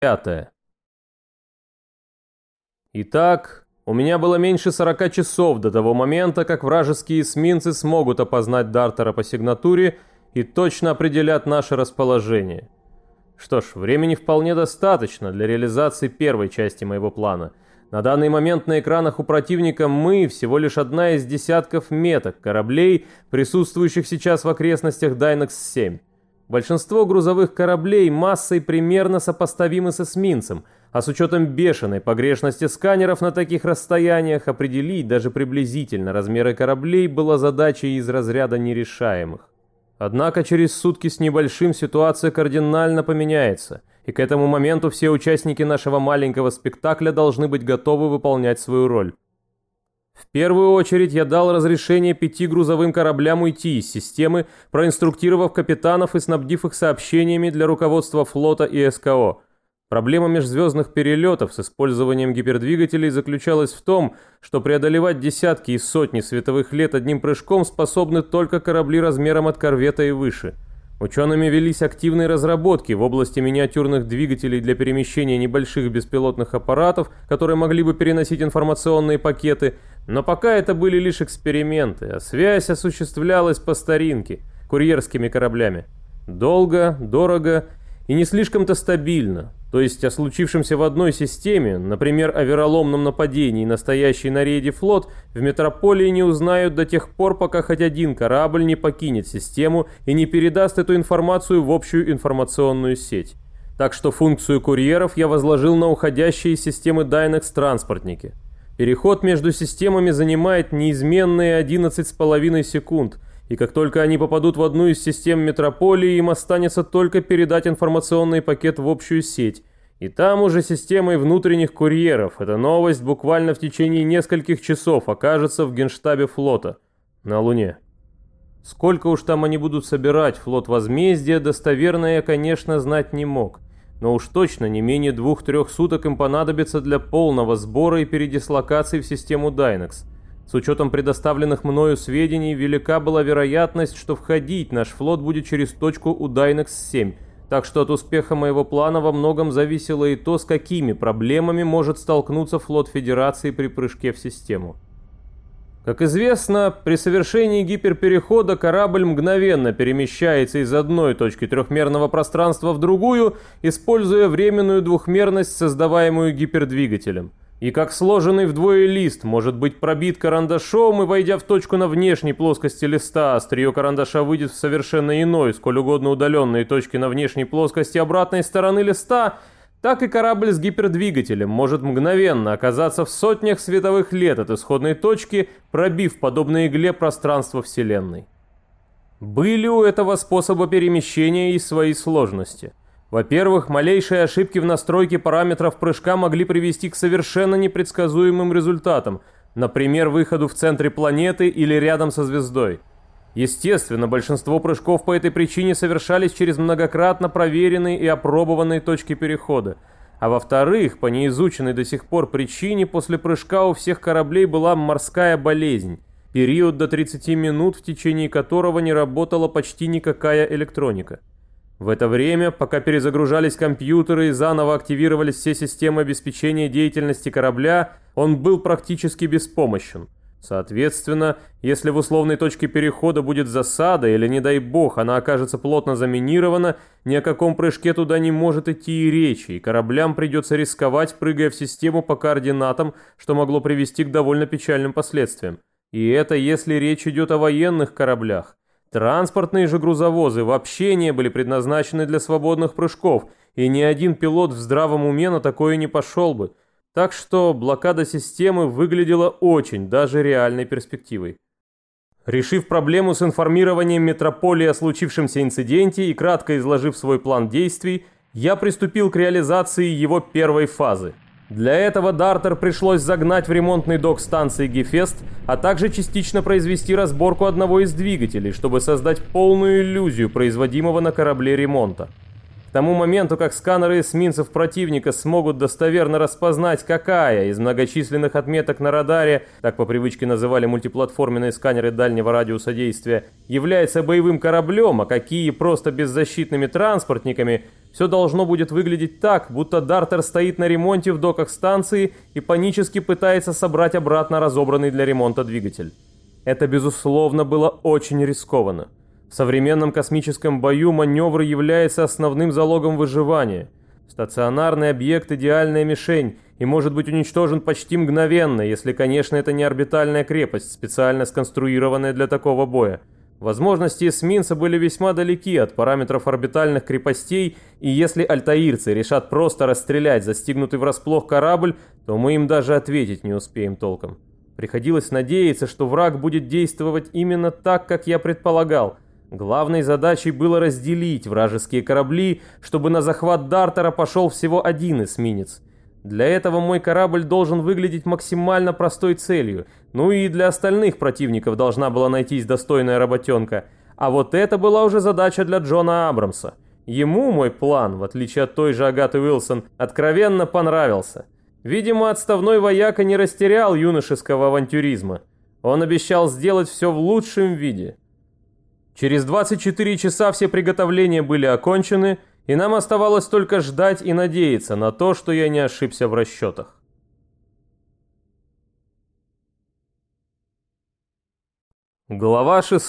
Пятое. Итак, у меня было меньше 40 часов до того момента, как вражеские эсминцы смогут опознать Дартера по сигнатуре и точно определят наше расположение. Что ж, времени вполне достаточно для реализации первой части моего плана. На данный момент на экранах у противника мы всего лишь одна из десятков меток кораблей, присутствующих сейчас в окрестностях Дайнекс-7. Большинство грузовых кораблей массой примерно сопоставимы с эсминцем, а с учетом бешеной погрешности сканеров на таких расстояниях определить даже приблизительно размеры кораблей была задачей из разряда нерешаемых. Однако через сутки с небольшим ситуация кардинально поменяется, и к этому моменту все участники нашего маленького спектакля должны быть готовы выполнять свою роль. В первую очередь я дал разрешение пяти грузовым кораблям уйти из системы, проинструктировав капитанов и снабдив их сообщениями для руководства флота и СКО. Проблема межзвездных перелетов с использованием гипердвигателей заключалась в том, что преодолевать десятки и сотни световых лет одним прыжком способны только корабли размером от корвета и выше – Учеными велись активные разработки в области миниатюрных двигателей для перемещения небольших беспилотных аппаратов, которые могли бы переносить информационные пакеты, но пока это были лишь эксперименты, а связь осуществлялась по старинке, курьерскими кораблями. Долго, дорого и не слишком-то стабильно. То есть о случившемся в одной системе, например, о вероломном нападении настоящий на рейде флот, в метрополии не узнают до тех пор, пока хоть один корабль не покинет систему и не передаст эту информацию в общую информационную сеть. Так что функцию курьеров я возложил на уходящие из системы Dynex транспортники. Переход между системами занимает неизменные 11,5 секунд – и как только они попадут в одну из систем метрополии, им останется только передать информационный пакет в общую сеть. И там уже системой внутренних курьеров эта новость буквально в течение нескольких часов окажется в генштабе флота на Луне. Сколько уж там они будут собирать флот возмездия, достоверно я, конечно, знать не мог. Но уж точно не менее двух-трех суток им понадобится для полного сбора и передислокации в систему Dynex. С учетом предоставленных мною сведений, велика была вероятность, что входить наш флот будет через точку у Дайнекс-7, так что от успеха моего плана во многом зависело и то, с какими проблемами может столкнуться флот Федерации при прыжке в систему. Как известно, при совершении гиперперехода корабль мгновенно перемещается из одной точки трехмерного пространства в другую, используя временную двухмерность, создаваемую гипердвигателем и как сложенный вдвое лист может быть пробит карандашом и, войдя в точку на внешней плоскости листа, острие карандаша выйдет в совершенно иной, сколь угодно удаленные точки на внешней плоскости обратной стороны листа, так и корабль с гипердвигателем может мгновенно оказаться в сотнях световых лет от исходной точки, пробив подобно игле пространство Вселенной. Были у этого способа перемещения и свои сложности. Во-первых, малейшие ошибки в настройке параметров прыжка могли привести к совершенно непредсказуемым результатам, например, выходу в центре планеты или рядом со звездой. Естественно, большинство прыжков по этой причине совершались через многократно проверенные и опробованные точки перехода. А во-вторых, по неизученной до сих пор причине, после прыжка у всех кораблей была морская болезнь, период до 30 минут, в течение которого не работала почти никакая электроника. В это время, пока перезагружались компьютеры и заново активировались все системы обеспечения деятельности корабля, он был практически беспомощен. Соответственно, если в условной точке перехода будет засада или, не дай бог, она окажется плотно заминирована, ни о каком прыжке туда не может идти и речи, и кораблям придется рисковать, прыгая в систему по координатам, что могло привести к довольно печальным последствиям. И это если речь идет о военных кораблях. Транспортные же грузовозы вообще не были предназначены для свободных прыжков, и ни один пилот в здравом уме на такое не пошел бы. Так что блокада системы выглядела очень даже реальной перспективой. Решив проблему с информированием метрополии о случившемся инциденте и кратко изложив свой план действий, я приступил к реализации его первой фазы – для этого Дартер пришлось загнать в ремонтный док станции Гефест, а также частично произвести разборку одного из двигателей, чтобы создать полную иллюзию производимого на корабле ремонта. К тому моменту, как сканеры эсминцев противника смогут достоверно распознать, какая из многочисленных отметок на радаре, так по привычке называли мультиплатформенные сканеры дальнего радиуса действия, является боевым кораблем, а какие просто беззащитными транспортниками, все должно будет выглядеть так, будто Дартер стоит на ремонте в доках станции и панически пытается собрать обратно разобранный для ремонта двигатель. Это, безусловно, было очень рискованно. В современном космическом бою маневр является основным залогом выживания. Стационарный объект – идеальная мишень и может быть уничтожен почти мгновенно, если, конечно, это не орбитальная крепость, специально сконструированная для такого боя. Возможности эсминца были весьма далеки от параметров орбитальных крепостей, и если альтаирцы решат просто расстрелять застигнутый врасплох корабль, то мы им даже ответить не успеем толком. Приходилось надеяться, что враг будет действовать именно так, как я предполагал – Главной задачей было разделить вражеские корабли, чтобы на захват Дартера пошел всего один эсминец. Для этого мой корабль должен выглядеть максимально простой целью, ну и для остальных противников должна была найтись достойная работенка. А вот это была уже задача для Джона Абрамса. Ему мой план, в отличие от той же Агаты Уилсон, откровенно понравился. Видимо, отставной вояка не растерял юношеского авантюризма. Он обещал сделать все в лучшем виде. Через 24 часа все приготовления были окончены, и нам оставалось только ждать и надеяться на то, что я не ошибся в расчетах. Глава 6